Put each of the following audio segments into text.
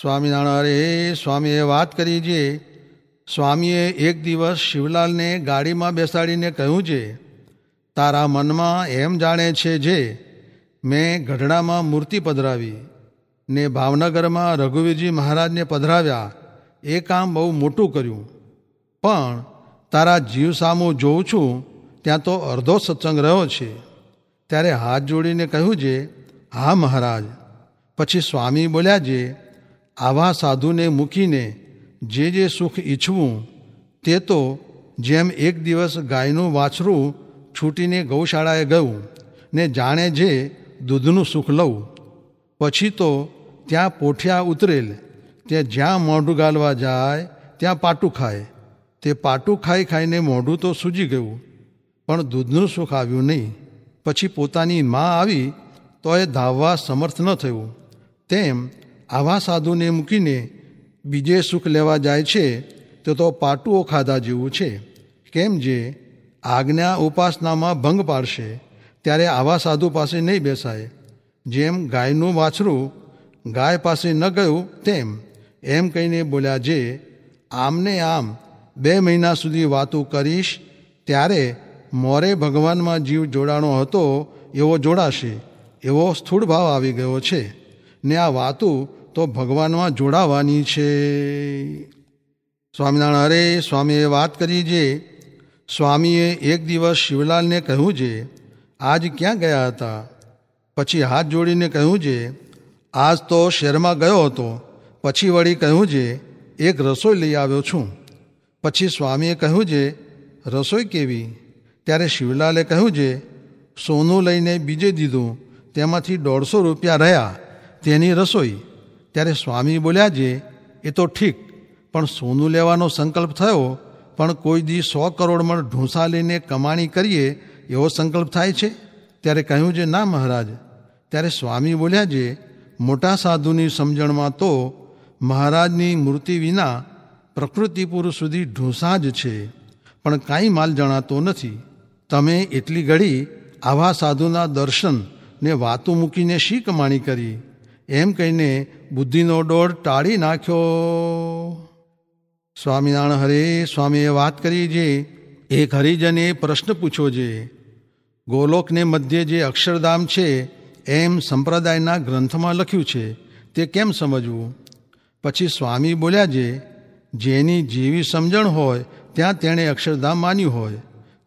સ્વામિનારાયણ, અરે સ્વામીએ વાત કરી છે સ્વામીએ એક દિવસ શિવલાલને ગાડીમાં બેસાડીને કહ્યું છે તારા મનમાં એમ જાણે છે જે, મેં ગઢડામાં મૂર્તિ પધરાવી, ને ભાવનગરમાં રઘુવીરજી મહારાજને પધરાવ્યા. એ કામ બહુ મોટું કર્યું. પણ તારા જીવ સામું જોઉં છું, ત્યાં તો અડધો સત્સંગ રહ્યો છે. ત્યારે હાથ જોડીને કહ્યું છે હા મહારાજ. પછી સ્વામી બોલ્યા છે આવા સાધુને મૂકીને જે જે સુખ ઈચ્છવું, તે તો જેમ એક દિવસ ગાયનું વાછરું છૂટીને ગૌશાળાએ ગયું ને જાણે જે દૂધનું સુખ લઉં. પછી તો ત્યાં પોઠિયા ઉતરેલ તે જ્યાં મોઢું ગાલવા જાય, ત્યાં પાટું ખાય. તે પાટું ખાઈ ખાઈને મોઢું તો સૂજી ગયું, પણ દૂધનું સુખ આવ્યું નહીં. પછી પોતાની મા આવી તો એ ધાવવા સમર્થ ન થયું. તેમ આવા સાધુને મૂકીને બીજે સુખ લેવા જાય છે, તો તો પાટુઓ ખાધા જેવું છે. કેમ જે આજ્ઞા ઉપાસનામાં ભંગ પાડશે, ત્યારે આવા સાધુ પાસે નહીં બેસાય. જેમ ગાયનું વાછરું ગાય પાસે ન ગયું તેમ એમ કહીને બોલ્યા જે, આમને આમ બે મહિના સુધી વાતો કરીશ, ત્યારે મોરે ભગવાનમાં જીવ જોડાણો હતો, એવો જોડાશે, એવો સ્થૂળ ભાવ આવી ગયો છે. ને આ વાતું તો ભગવાનમાં જોડાવાની છે. સ્વામિનારાયણ, અરે સ્વામીએ વાત કરી જે. સ્વામીએ એક દિવસ શિવલાલને કહ્યું છે આજ ક્યાં ગયા હતા? પછી હાથ જોડીને કહ્યું છે આજ તો શહેરમાં ગયો હતો. પછી વળી કહ્યું છે એક રસોઈ લઈ આવ્યો છું. પછી સ્વામીએ કહ્યું છે રસોઈ કેવી? ત્યારે શિવલાલે કહ્યું છે સોનું લઈને બીજે દીધું, તેમાંથી દોઢસો રૂપિયા રહ્યા, તેની રસોઈ. ત્યારે સ્વામી બોલ્યા, જે, એ તો ઠીક, પણ સોનું લેવાનો સંકલ્પ થયો, પણ કોઈ દી સો કરોડમાં ઢૂંસા લઈને કમાણી કરીએ એવો સંકલ્પ થાય છે? ત્યારે કહ્યું છે ના, મહારાજ. ત્યારે સ્વામી બોલ્યા, જે, મોટા સાધુની સમજણમાં તો મહારાજની મૂર્તિ વિના પ્રકૃતિ પુરુષ સુધી ઢૂંસા જ છે, પણ કાંઈ માલ જણાતો નથી. તમે એટલી ઘડી આવા સાધુના દર્શન ને વાતો મૂકીને શી કમાણી કરી? એમ કહીને બુદ્ધિનો ડોળ ટાળી નાખ્યો. સ્વામિનારાયણ હરે, સ્વામીએ વાત કરી જે, એક હરિજને પ્રશ્ન પૂછ્યો જે, ગોલોકને મધ્ય જે અક્ષરધામ છે, એમ સંપ્રદાયના ગ્રંથમાં લખ્યું છે, તે કેમ સમજવું? પછી સ્વામી બોલ્યા જે, જેની જેવી સમજણ હોય, ત્યાં તેણે અક્ષરધામ માન્યું હોય.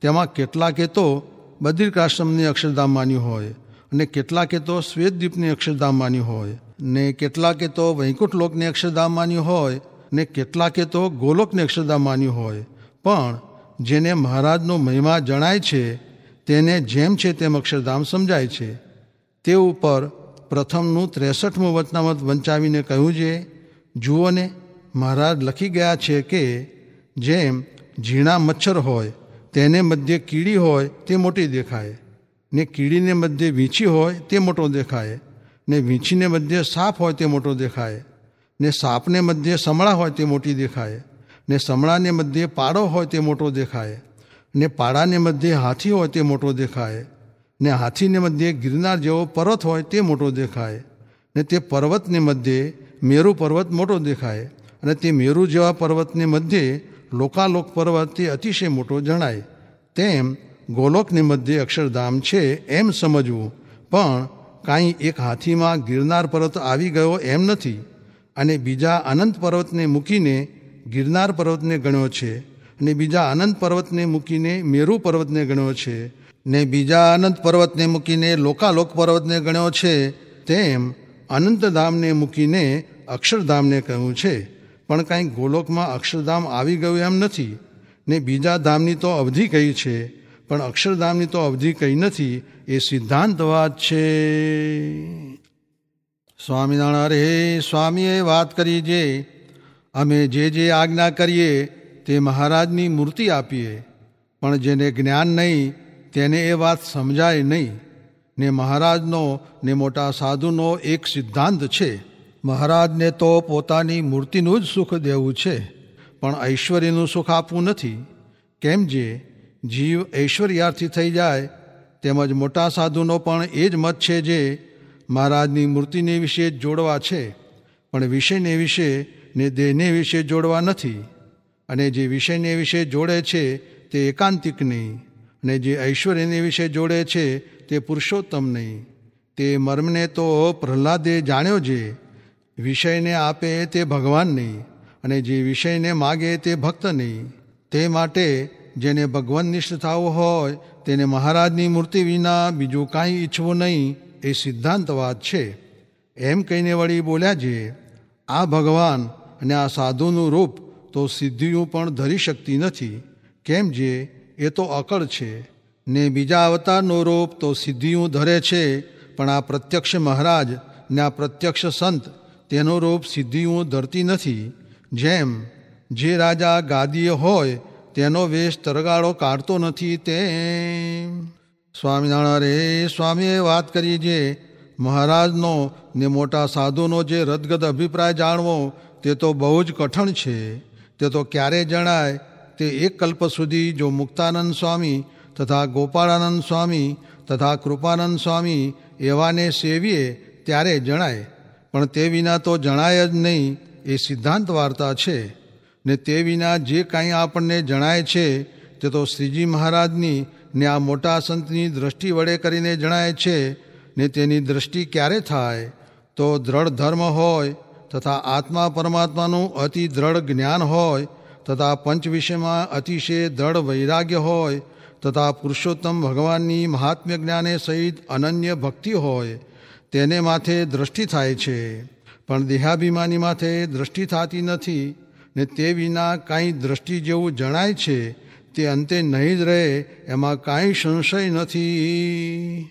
તેમાં કેટલાકે તો બદ્રિકાશ્રમને અક્ષરધામ માન્યું હોય. અને કેટલાકે તો શ્વેતદ્વીપની અક્ષરધામ માની હોય, ને કેટલાકે તો વૈકુંઠ લોકની અક્ષરધામ માની હોય, ને કેટલાકે તો ગોલોકની અક્ષરધામ માની હોય. પણ જેને મહારાજનો મહિમા જણાય છે, તેને જેમ છે તેમ અક્ષરધામ સમજાય છે. તે ઉપર પ્રથમનું ત્રેસઠમું વચનામત વંચાવીને કહ્યું છે, જુઓ ને, મહારાજ લખી ગયા છે કે જેમ ઝીણા મચ્છર હોય, તેને મધ્ય કીડી હોય તે મોટી દેખાય. ને કીડીને મધ્ય વીંછી હોય તે મોટો દેખાય. ને વીંછીને મધ્ય સાપ હોય તે મોટો દેખાય. ને સાપને મધ્ય સમળા હોય તે મોટી દેખાય. ને સમળાને મધ્ય પાડો હોય તે મોટો દેખાય. ને પાડાને મધ્ય હાથી હોય તે મોટો દેખાય. ને હાથીને મધ્યે ગિરનાર જેવો પર્વત હોય તે મોટો દેખાય. ને તે પર્વતને મધ્યે મેરુ પર્વત મોટો દેખાય. અને તે મેરુ જેવા પર્વતને મધ્યે લોકાલોક પર્વત તે અતિશય મોટો જણાય. તેમ ગોલોકની મધ્યે અક્ષરધામ છે એમ સમજવું, પણ કાંઈ એક હાથીમાં ગિરનાર પર્વત આવી ગયો એમ નથી અને બીજા અનંત પર્વતને મૂકીને ગિરનાર પર્વતને ગણ્યો છે અને બીજા અનંત પર્વતને મૂકીને મેરુ પર્વતને ગણ્યો છે ને બીજા અનંત પર્વતને મૂકીને લોકાલોક પર્વતને ગણ્યો છે, તેમ અનંતધામને મૂકીને અક્ષરધામને કહ્યું છે. પણ કાંઈ ગોલોકમાં અક્ષરધામ આવી ગયું એમ નથી ને બીજા ધામની તો અવધિ કહી છે પણ અક્ષરધામની તો અવધિ કંઈ નથી, એ સિદ્ધાંત વાત છે. સ્વામિનારાયણ, અરે સ્વામીએ વાત કરી જે, અમે જે જે આજ્ઞા કરીએ તે મહારાજની મૂર્તિ આપીએ, પણ જેને જ્ઞાન નહીં, તેને એ વાત સમજાય નહીં. ને મહારાજનો, ને મોટા સાધુનો એક સિદ્ધાંત છે. મહારાજને તો પોતાની મૂર્તિનું જ સુખ દેવું છે, પણ ઐશ્વર્યનું સુખ આપવું નથી. કેમ જે? જીવ ઐશ્વર્યાર્થી થઈ જાય, તેમજ મોટા સાધુનો પણ એ જ મત છે જે મહારાજની મૂર્તિને વિશે જોડવા છે, પણ વિષયને વિશે ને દેહને વિશે જોડવા નથી. અને જે વિષયને વિશે જોડે છે તે એકાંતિક નહીં, અને જે ઐશ્વર્યને વિશે જોડે છે તે પુરુષોત્તમ નહીં. તે મર્મને તો પ્રહલાદે જાણ્યો જે, વિષયને આપે તે ભગવાન નહીં, અને જે વિષયને માગે તે ભક્ત નહીં. તે માટે જેને ભગવાન નિષ્ઠતાઓ હોય, તેને મહારાજની મૂર્તિ વિના બીજું કાંઈ ઈચ્છવું નહીં, એ સિદ્ધાંતવાદ છે. એમ કહીને વળી બોલ્યા જે આ ભગવાન અને આ સાધુનું રૂપ તો સિદ્ધિઓ પણ ધરી શકતી નથી. કેમ જે? એ તો અકળ છે. ને બીજા અવતારનું રૂપ તો સિદ્ધિઓ ધરે છે. પણ આ પ્રત્યક્ષ મહારાજ ને આ પ્રત્યક્ષ સંત તેનું રૂપ સિદ્ધિઓ ધરતી નથી. જેમ, જે રાજા ગાદીએ હોય તેનો વેશ તરગાળો કાઢતો નથી તેમ સ્વામિનારાયણ રે સ્વામીએ વાત કરી જે મહારાજનો ને મોટા સાધુનો જે રદગદ અભિપ્રાય જાણવો, તે તો બહુ જ કઠણ છે. તે તો ક્યારે જણાય? તે એક કલ્પ સુધી જો મુક્તાનંદ સ્વામી તથા ગોપાળાનંદ સ્વામી તથા કૃપાનંદ સ્વામી એવાને સેવીએ ત્યારે જણાય. પણ તે વિના તો જણાય જ નહીં, એ સિદ્ધાંત વાર્તા છે. ને તે વિના જે કાંઈ આપણને જણાય છે, તે તો શ્રીજી મહારાજની ને આ મોટા સંતની દ્રષ્ટિ વડે કરીને જણાય છે, ને તેની દ્રષ્ટિ ક્યારે થાય? તો દ્રઢ ધર્મ હોય, તથા આત્મા પરમાત્માનું અતિ દ્રઢ જ્ઞાન હોય, તથા પંચ વિષયમાં અતિશય દ્રઢ વૈરાગ્ય હોય, તથા પુરુષોત્તમ ભગવાનની મહાત્મ્ય જ્ઞાને સહિત અનન્ય ભક્તિ હોય, તેને માથે દ્રષ્ટિ થાય છે. પણ દેહાભિમાની માથે દ્રષ્ટિ થતી નથી ને તે વિના કાંઈ દ્રષ્ટિ જેવું જણાય છે તે અંતે નહીં જ રહે, એમાં કાંઈ સંશય નથી.